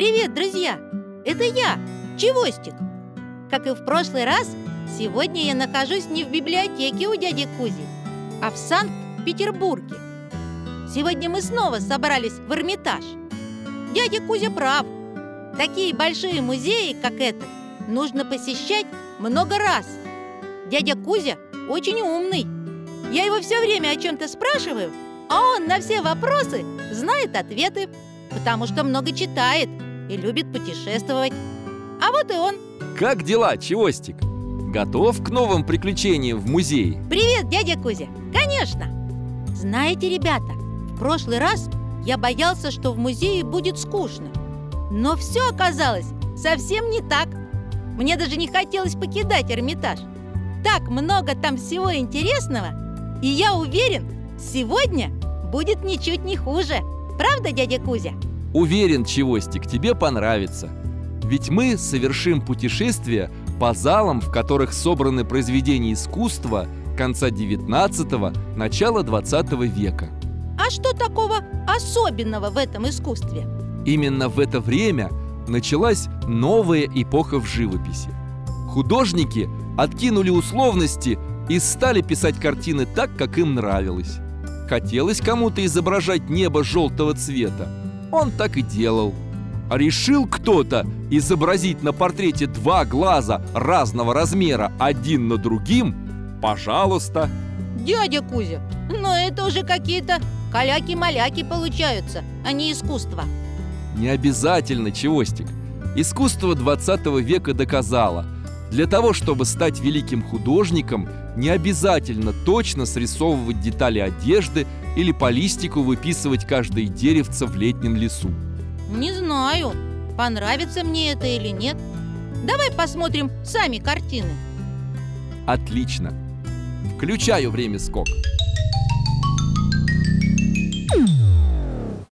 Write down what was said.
Привет, друзья! Это я, Чевостик. Как и в прошлый раз, сегодня я нахожусь не в библиотеке у дяди Кузи, а в Санкт-Петербурге. Сегодня мы снова собрались в Эрмитаж. Дядя Кузя прав. Такие большие музеи, как этот, нужно посещать много раз. Дядя Кузя очень умный. Я его все время о чем-то спрашиваю, а он на все вопросы знает ответы, потому что много читает и любит путешествовать. А вот и он. Как дела, Чевостик? Готов к новым приключениям в музее? Привет, дядя Кузя! Конечно! Знаете, ребята, в прошлый раз я боялся, что в музее будет скучно. Но все оказалось совсем не так. Мне даже не хотелось покидать Эрмитаж. Так много там всего интересного, и я уверен, сегодня будет ничуть не хуже. Правда, дядя Кузя? Уверен, Чевостик, тебе понравится. Ведь мы совершим путешествие по залам, в которых собраны произведения искусства конца 19-го, начала 20 века. А что такого особенного в этом искусстве? Именно в это время началась новая эпоха в живописи. Художники откинули условности и стали писать картины так, как им нравилось. Хотелось кому-то изображать небо желтого цвета. Он так и делал. Решил кто-то изобразить на портрете два глаза разного размера один на другим? Пожалуйста. Дядя Кузя, но это уже какие-то каляки-маляки получаются, а не искусство. Не обязательно, Чевостик. Искусство 20 века доказало, для того, чтобы стать великим художником, не обязательно точно срисовывать детали одежды или по листику выписывать каждое деревце в летнем лесу. Не знаю, понравится мне это или нет. Давай посмотрим сами картины. Отлично. Включаю время скок.